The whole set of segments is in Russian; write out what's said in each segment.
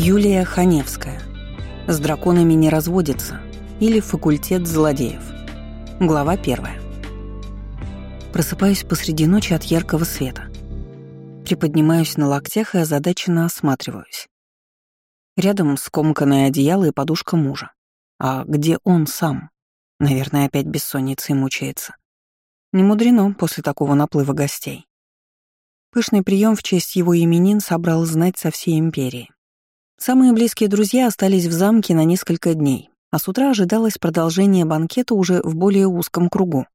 Юлия Ханевская. С драконами не разводится. Или факультет злодеев. Глава первая. Просыпаюсь посреди ночи от яркого света. Приподнимаюсь на локтях и озадаченно осматриваюсь. Рядом скомканное одеяло и подушка мужа. А где он сам? Наверное, опять бессонницей мучается. Не мудрено после такого наплыва гостей. Пышный прием в честь его именин собрал знать со всей империи. Самые близкие друзья остались в замке на несколько дней, а с утра ожидалось продолжение банкета уже в более узком кругу.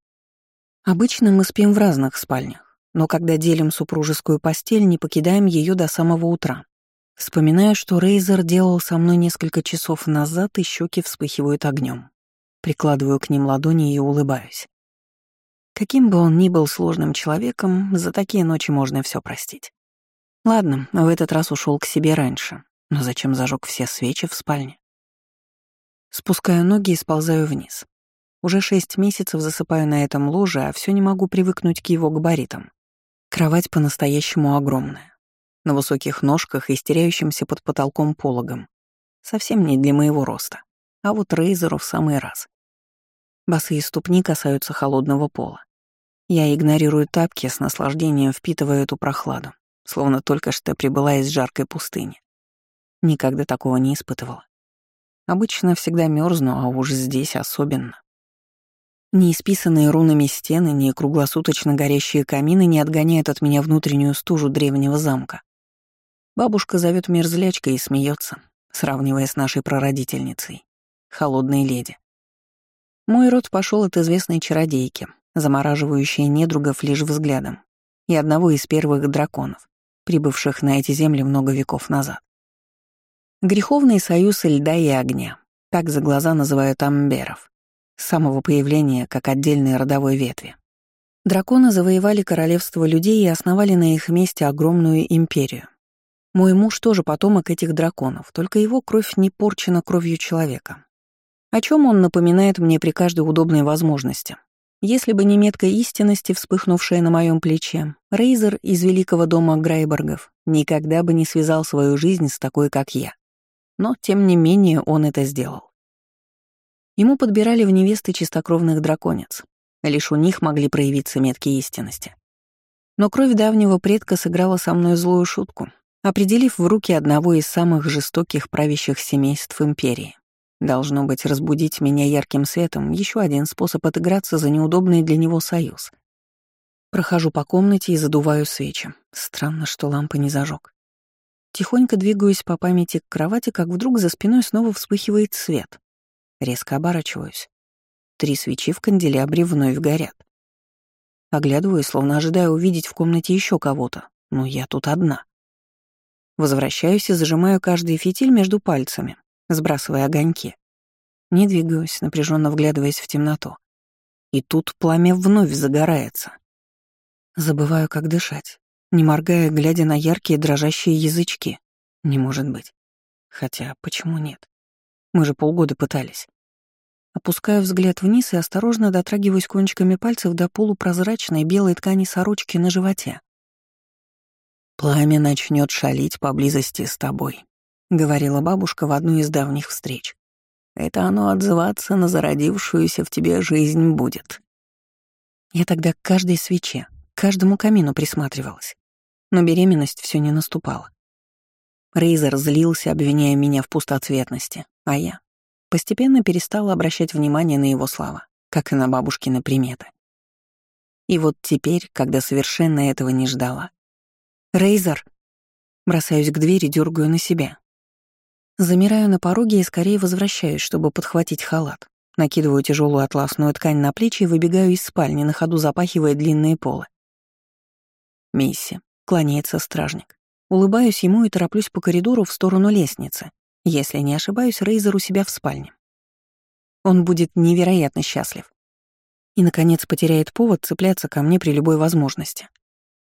Обычно мы спим в разных спальнях, но когда делим супружескую постель, не покидаем ее до самого утра. Вспоминаю, что Рейзер делал со мной несколько часов назад, и щеки вспыхивают огнем. Прикладываю к ним ладони и улыбаюсь. Каким бы он ни был сложным человеком, за такие ночи можно все простить. Ладно, в этот раз ушел к себе раньше, но зачем зажег все свечи в спальне? Спускаю ноги и сползаю вниз. Уже шесть месяцев засыпаю на этом ложе, а все не могу привыкнуть к его габаритам. Кровать по-настоящему огромная. На высоких ножках и стеряющимся под потолком пологом. Совсем не для моего роста. А вот Рейзеру в самый раз. Босые ступни касаются холодного пола. Я игнорирую тапки, с наслаждением впитывая эту прохладу, словно только что прибыла из жаркой пустыни. Никогда такого не испытывала. Обычно всегда мерзну, а уж здесь особенно. Ни исписанные рунами стены, ни круглосуточно горящие камины не отгоняют от меня внутреннюю стужу древнего замка. Бабушка зовет мерзлячкой и смеется, сравнивая с нашей прародительницей, холодной леди. Мой род пошел от известной чародейки, замораживающей недругов лишь взглядом, и одного из первых драконов, прибывших на эти земли много веков назад. Греховный союз льда и огня. Так за глаза называют амберов. С самого появления, как отдельной родовой ветви. Драконы завоевали королевство людей и основали на их месте огромную империю. Мой муж тоже потомок этих драконов, только его кровь не порчена кровью человека. О чем он напоминает мне при каждой удобной возможности. Если бы не метка истинности, вспыхнувшая на моем плече, Рейзер из великого дома Грайбергов никогда бы не связал свою жизнь с такой, как я но, тем не менее, он это сделал. Ему подбирали в невесты чистокровных драконец. Лишь у них могли проявиться метки истинности. Но кровь давнего предка сыграла со мной злую шутку, определив в руки одного из самых жестоких правящих семейств империи. Должно быть, разбудить меня ярким светом — еще один способ отыграться за неудобный для него союз. Прохожу по комнате и задуваю свечи. Странно, что лампа не зажег. Тихонько двигаюсь по памяти к кровати, как вдруг за спиной снова вспыхивает свет. Резко оборачиваюсь. Три свечи в канделябре вновь горят. Оглядываюсь, словно ожидая увидеть в комнате еще кого-то, но я тут одна. Возвращаюсь и зажимаю каждый фитиль между пальцами, сбрасывая огоньки. Не двигаюсь, напряженно вглядываясь в темноту. И тут пламя вновь загорается. Забываю, как дышать не моргая, глядя на яркие дрожащие язычки. Не может быть. Хотя, почему нет? Мы же полгода пытались. Опускаю взгляд вниз и осторожно дотрагиваюсь кончиками пальцев до полупрозрачной белой ткани сорочки на животе. «Пламя начнет шалить поблизости с тобой», — говорила бабушка в одну из давних встреч. «Это оно отзываться на зародившуюся в тебе жизнь будет». Я тогда к каждой свече, к каждому камину присматривалась но беременность все не наступала. Рейзер злился, обвиняя меня в пустоцветности, а я постепенно перестала обращать внимание на его слова, как и на бабушкины приметы. И вот теперь, когда совершенно этого не ждала. «Рейзер!» Бросаюсь к двери, дергаю на себя. Замираю на пороге и скорее возвращаюсь, чтобы подхватить халат. Накидываю тяжелую атласную ткань на плечи и выбегаю из спальни, на ходу запахивая длинные полы. Мисси, Кланяется стражник. Улыбаюсь ему и тороплюсь по коридору в сторону лестницы. Если не ошибаюсь, Рейзер у себя в спальне. Он будет невероятно счастлив. И, наконец, потеряет повод цепляться ко мне при любой возможности.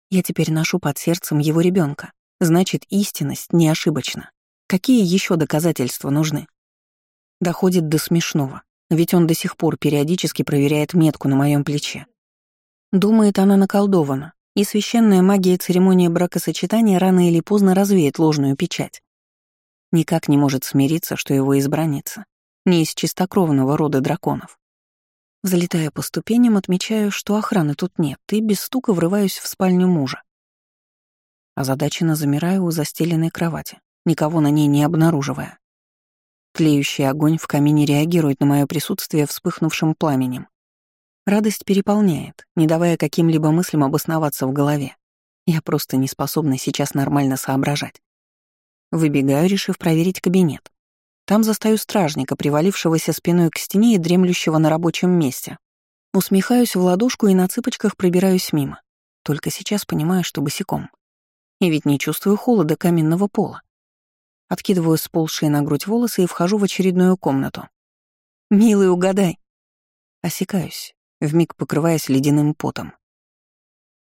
Я теперь ношу под сердцем его ребенка. Значит, истинность не ошибочна. Какие еще доказательства нужны? Доходит до смешного, ведь он до сих пор периодически проверяет метку на моем плече. Думает, она наколдована, и священная магия церемонии бракосочетания рано или поздно развеет ложную печать. Никак не может смириться, что его избранница не из чистокровного рода драконов. Взлетая по ступеням, отмечаю, что охраны тут нет, и без стука врываюсь в спальню мужа. Озадаченно замираю у застеленной кровати, никого на ней не обнаруживая. Тлеющий огонь в камине реагирует на мое присутствие вспыхнувшим пламенем. Радость переполняет, не давая каким-либо мыслям обосноваться в голове. Я просто не способна сейчас нормально соображать. Выбегаю, решив проверить кабинет. Там застаю стражника, привалившегося спиной к стене и дремлющего на рабочем месте. Усмехаюсь в ладошку и на цыпочках пробираюсь мимо. Только сейчас понимаю, что босиком. И ведь не чувствую холода каменного пола. Откидываю сползшие на грудь волосы и вхожу в очередную комнату. «Милый, угадай!» Осекаюсь, вмиг покрываясь ледяным потом.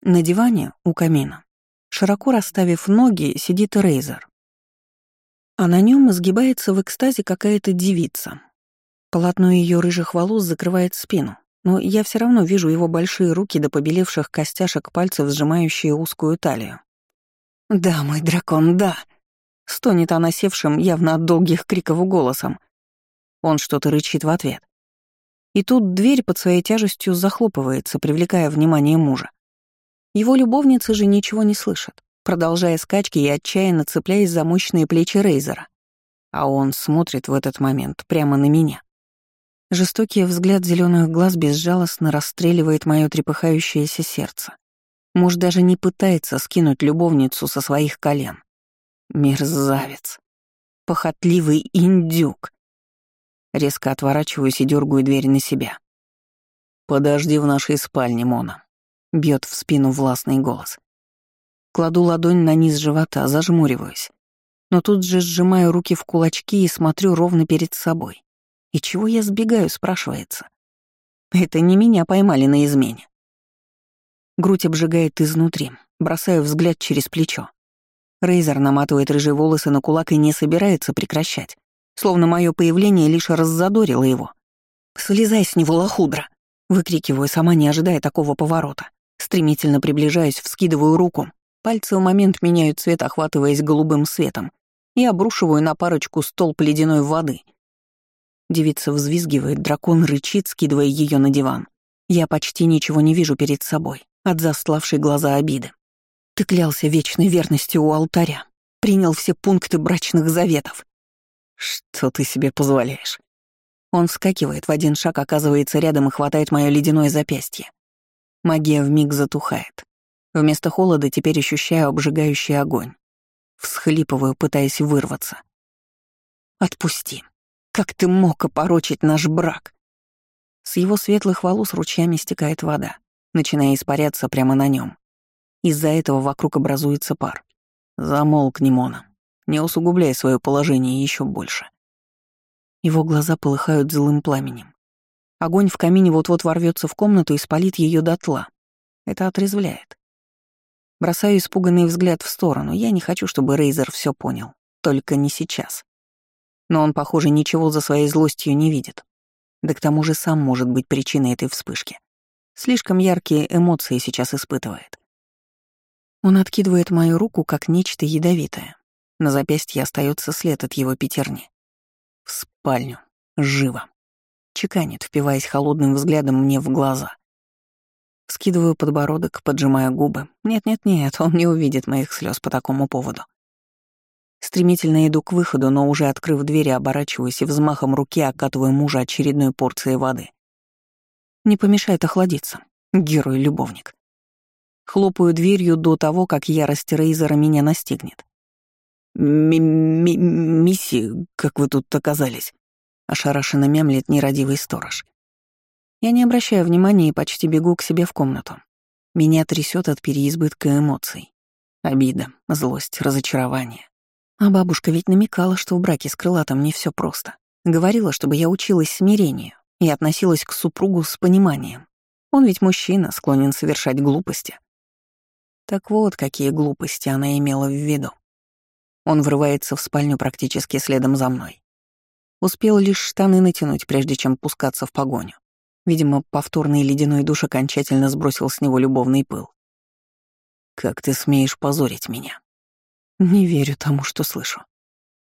На диване у камина, широко расставив ноги, сидит Рейзер. А на нем изгибается в экстазе какая-то девица. Полотно ее рыжих волос закрывает спину, но я все равно вижу его большие руки до побелевших костяшек пальцев, сжимающие узкую талию. «Да, мой дракон, да!» — стонет она севшим, явно от долгих криков голосом. Он что-то рычит в ответ. И тут дверь под своей тяжестью захлопывается, привлекая внимание мужа. Его любовницы же ничего не слышат продолжая скачки и отчаянно цепляясь за мощные плечи Рейзера. А он смотрит в этот момент прямо на меня. Жестокий взгляд зеленых глаз безжалостно расстреливает мое трепыхающееся сердце. Муж даже не пытается скинуть любовницу со своих колен. Мерзавец. Похотливый индюк. Резко отворачиваюсь и дергаю дверь на себя. «Подожди в нашей спальне, Мона», — бьет в спину властный голос. Кладу ладонь на низ живота, зажмуриваюсь. Но тут же сжимаю руки в кулачки и смотрю ровно перед собой. И чего я сбегаю, спрашивается. Это не меня поймали на измене. Грудь обжигает изнутри, бросаю взгляд через плечо. Рейзер наматывает рыжие волосы на кулак и не собирается прекращать, словно мое появление лишь раззадорило его. «Слезай с него, лохудра!» — выкрикиваю, сама не ожидая такого поворота. Стремительно приближаюсь, вскидываю руку Пальцы в момент меняют цвет, охватываясь голубым светом, и обрушиваю на парочку столб ледяной воды. Девица взвизгивает, дракон рычит, скидывая ее на диван. Я почти ничего не вижу перед собой, от застлавшей глаза обиды. Ты клялся вечной верностью у алтаря, принял все пункты брачных заветов. Что ты себе позволяешь? Он вскакивает в один шаг, оказывается рядом и хватает мое ледяное запястье. Магия вмиг затухает. Вместо холода теперь ощущаю обжигающий огонь. Всхлипываю, пытаясь вырваться. «Отпусти. Как ты мог опорочить наш брак?» С его светлых волос ручьями стекает вода, начиная испаряться прямо на нем. Из-за этого вокруг образуется пар. Замолкни, Мона. Не усугубляй свое положение еще больше. Его глаза полыхают злым пламенем. Огонь в камине вот-вот ворвется в комнату и спалит ее дотла. Это отрезвляет. Бросаю испуганный взгляд в сторону. Я не хочу, чтобы Рейзер все понял. Только не сейчас. Но он, похоже, ничего за своей злостью не видит. Да к тому же сам может быть причиной этой вспышки. Слишком яркие эмоции сейчас испытывает. Он откидывает мою руку, как нечто ядовитое. На запястье остается след от его пятерни. В спальню. Живо. Чеканит, впиваясь холодным взглядом мне в глаза. Скидываю подбородок, поджимая губы. Нет-нет-нет, он не увидит моих слез по такому поводу. Стремительно иду к выходу, но уже открыв дверь, оборачиваюсь и взмахом руки окатываю мужа очередной порцией воды. Не помешает охладиться. Герой-любовник. Хлопаю дверью до того, как ярость Рейзера меня настигнет. «Мисси, как вы тут оказались?» Ошарашенно мямлет нерадивый сторож. Я не обращаю внимания и почти бегу к себе в комнату. Меня трясет от переизбытка эмоций. Обида, злость, разочарование. А бабушка ведь намекала, что в браке с крылатом не все просто. Говорила, чтобы я училась смирению и относилась к супругу с пониманием. Он ведь мужчина, склонен совершать глупости. Так вот, какие глупости она имела в виду. Он врывается в спальню практически следом за мной. Успел лишь штаны натянуть, прежде чем пускаться в погоню. Видимо, повторный ледяной душ окончательно сбросил с него любовный пыл. «Как ты смеешь позорить меня?» «Не верю тому, что слышу.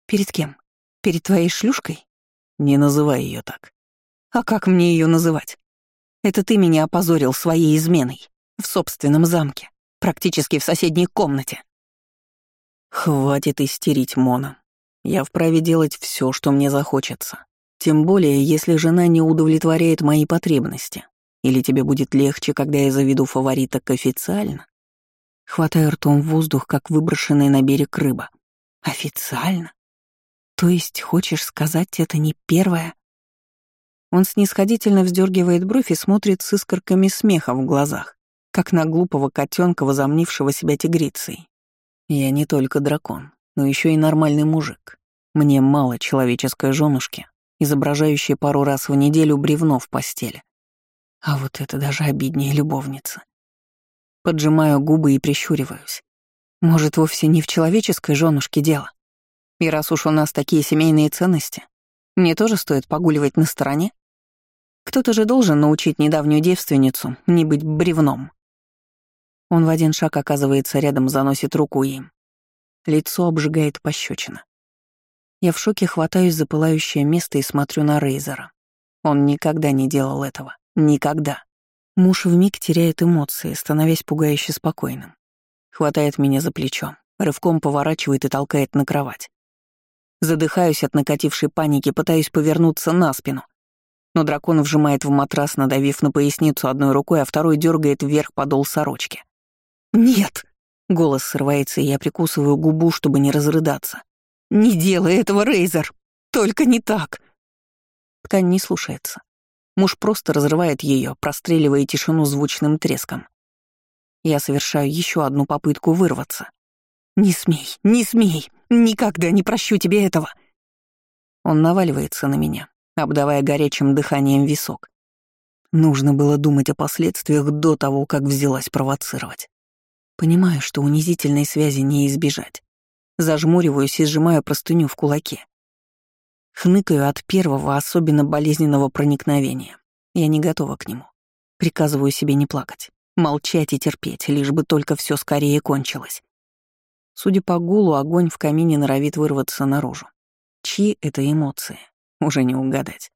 Перед кем? Перед твоей шлюшкой? Не называй ее так. А как мне ее называть? Это ты меня опозорил своей изменой. В собственном замке. Практически в соседней комнате. Хватит истерить, Мона. Я вправе делать все, что мне захочется. Тем более, если жена не удовлетворяет мои потребности. Или тебе будет легче, когда я заведу фавориток официально? Хватаю ртом воздух, как выброшенная на берег рыба. Официально? То есть, хочешь сказать, это не первое? Он снисходительно вздергивает бровь и смотрит с искорками смеха в глазах, как на глупого котенка, возомнившего себя тигрицей. Я не только дракон, но еще и нормальный мужик. Мне мало человеческой женушки, изображающей пару раз в неделю бревно в постели. А вот это даже обиднее любовницы. Поджимаю губы и прищуриваюсь. Может, вовсе не в человеческой женушке дело? И раз уж у нас такие семейные ценности, мне тоже стоит погуливать на стороне? Кто-то же должен научить недавнюю девственницу не быть бревном. Он в один шаг оказывается рядом, заносит руку им. Лицо обжигает пощечина. Я в шоке хватаюсь за пылающее место и смотрю на Рейзера. Он никогда не делал этого. Никогда. Муж вмиг теряет эмоции, становясь пугающе спокойным. Хватает меня за плечо, рывком поворачивает и толкает на кровать. Задыхаюсь от накатившей паники, пытаюсь повернуться на спину. Но дракон вжимает в матрас, надавив на поясницу одной рукой, а второй дергает вверх подол сорочки. «Нет!» — голос срывается, и я прикусываю губу, чтобы не разрыдаться. «Не делай этого, Рейзер! Только не так!» Ткань не слушается. Муж просто разрывает ее, простреливая тишину звучным треском. Я совершаю еще одну попытку вырваться. «Не смей, не смей! Никогда не прощу тебе этого!» Он наваливается на меня, обдавая горячим дыханием висок. Нужно было думать о последствиях до того, как взялась провоцировать. Понимаю, что унизительной связи не избежать. Зажмуриваюсь и сжимаю простыню в кулаке. Хныкаю от первого, особенно болезненного проникновения. Я не готова к нему. Приказываю себе не плакать, молчать и терпеть, лишь бы только все скорее кончилось. Судя по гулу, огонь в камине норовит вырваться наружу. Чьи это эмоции? Уже не угадать.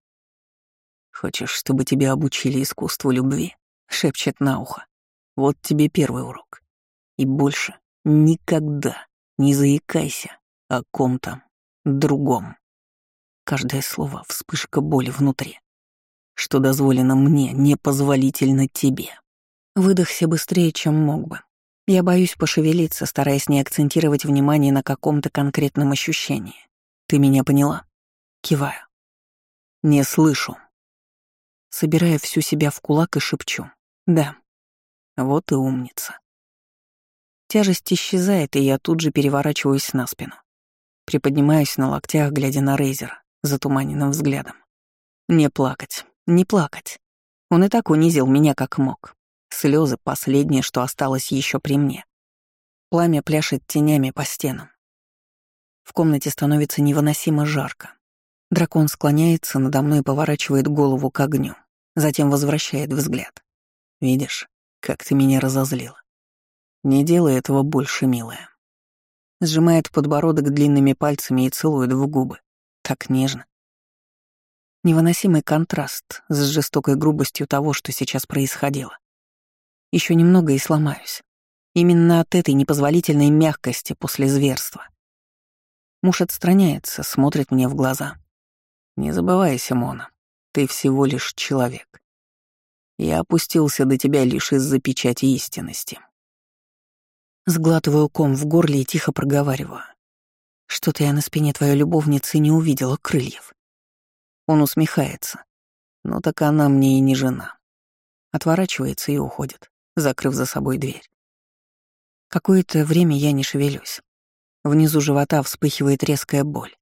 «Хочешь, чтобы тебя обучили искусству любви?» — шепчет на ухо. «Вот тебе первый урок. И больше никогда не заикайся о ком-то другом». Каждое слово — вспышка боли внутри. Что дозволено мне, непозволительно тебе. Выдохся быстрее, чем мог бы. Я боюсь пошевелиться, стараясь не акцентировать внимание на каком-то конкретном ощущении. Ты меня поняла? Киваю. Не слышу. Собирая всю себя в кулак и шепчу. Да. Вот и умница. Тяжесть исчезает, и я тут же переворачиваюсь на спину. Приподнимаюсь на локтях, глядя на Рейзера затуманенным взглядом. Не плакать, не плакать. Он и так унизил меня как мог. Слезы — последнее, что осталось еще при мне. Пламя пляшет тенями по стенам. В комнате становится невыносимо жарко. Дракон склоняется надо мной и поворачивает голову к огню, затем возвращает взгляд. «Видишь, как ты меня разозлила. Не делай этого больше, милая». Сжимает подбородок длинными пальцами и целует в губы. Так нежно. Невыносимый контраст с жестокой грубостью того, что сейчас происходило. Еще немного и сломаюсь. Именно от этой непозволительной мягкости после зверства. Муж отстраняется, смотрит мне в глаза. «Не забывайся, Мона, ты всего лишь человек. Я опустился до тебя лишь из-за печати истинности». Сглатываю ком в горле и тихо проговариваю. Что-то я на спине твоей любовницы не увидела крыльев. Он усмехается. Ну так она мне и не жена. Отворачивается и уходит закрыв за собой дверь. Какое-то время я не шевелюсь. Внизу живота вспыхивает резкая боль.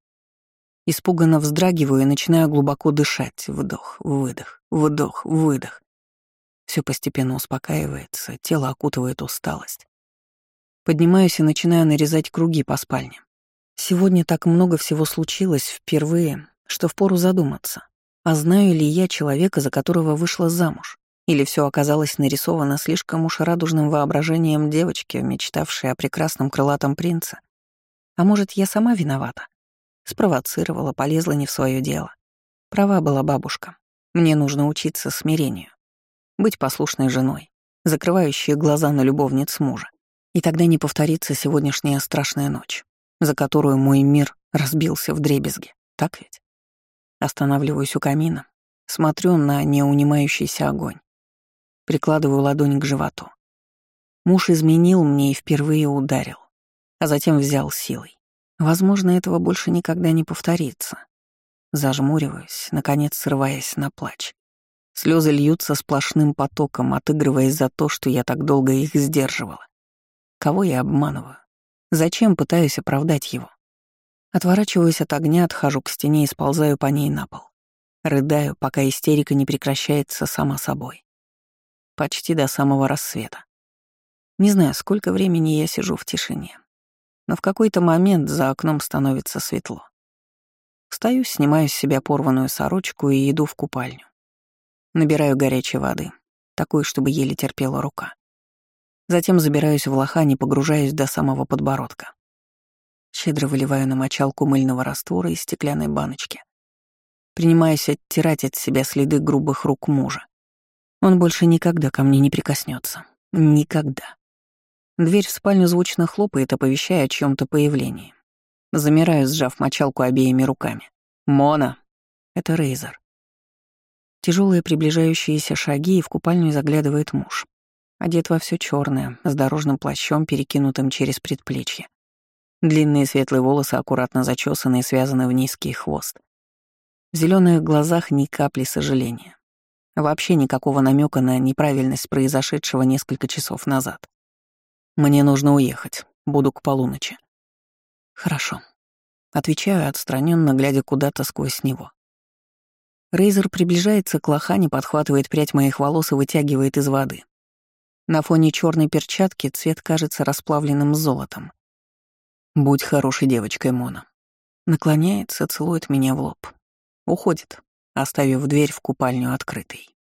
Испуганно вздрагиваю и начинаю глубоко дышать. Вдох, выдох, вдох, выдох. Все постепенно успокаивается, тело окутывает усталость. Поднимаюсь и начинаю нарезать круги по спальне. Сегодня так много всего случилось впервые, что впору задуматься, а знаю ли я человека, за которого вышла замуж? Или все оказалось нарисовано слишком уж радужным воображением девочки, мечтавшей о прекрасном крылатом принце? А может, я сама виновата? Спровоцировала, полезла не в свое дело. Права была бабушка. Мне нужно учиться смирению. Быть послушной женой, закрывающей глаза на любовниц мужа. И тогда не повторится сегодняшняя страшная ночь, за которую мой мир разбился в дребезги. Так ведь? Останавливаюсь у камина, смотрю на неунимающийся огонь. Прикладываю ладонь к животу. Муж изменил мне и впервые ударил, а затем взял силой. Возможно, этого больше никогда не повторится. Зажмуриваюсь, наконец срываясь на плач. Слезы льются сплошным потоком, отыгрываясь за то, что я так долго их сдерживала. Кого я обманываю? Зачем пытаюсь оправдать его? Отворачиваюсь от огня, отхожу к стене и сползаю по ней на пол. Рыдаю, пока истерика не прекращается сама собой. Почти до самого рассвета. Не знаю, сколько времени я сижу в тишине. Но в какой-то момент за окном становится светло. Встаю, снимаю с себя порванную сорочку и иду в купальню. Набираю горячей воды, такой, чтобы еле терпела рука. Затем забираюсь в лохань и погружаюсь до самого подбородка. Щедро выливаю на мочалку мыльного раствора из стеклянной баночки. Принимаюсь оттирать от себя следы грубых рук мужа. Он больше никогда ко мне не прикоснется. Никогда. Дверь в спальню звучно хлопает, оповещая о чем то появлении. Замираю, сжав мочалку обеими руками. «Мона!» — это Рейзер. Тяжелые приближающиеся шаги, и в купальню заглядывает муж. Одет во все черное, с дорожным плащом, перекинутым через предплечье. Длинные светлые волосы аккуратно зачесаны и связаны в низкий хвост. В зеленых глазах ни капли сожаления. Вообще никакого намека на неправильность произошедшего несколько часов назад. Мне нужно уехать. Буду к полуночи. Хорошо. Отвечаю отстраненно, глядя куда-то сквозь него. Рейзер приближается к лохане, подхватывает прядь моих волос и вытягивает из воды. На фоне черной перчатки цвет кажется расплавленным золотом. «Будь хорошей девочкой, Мона». Наклоняется, целует меня в лоб. Уходит, оставив дверь в купальню открытой.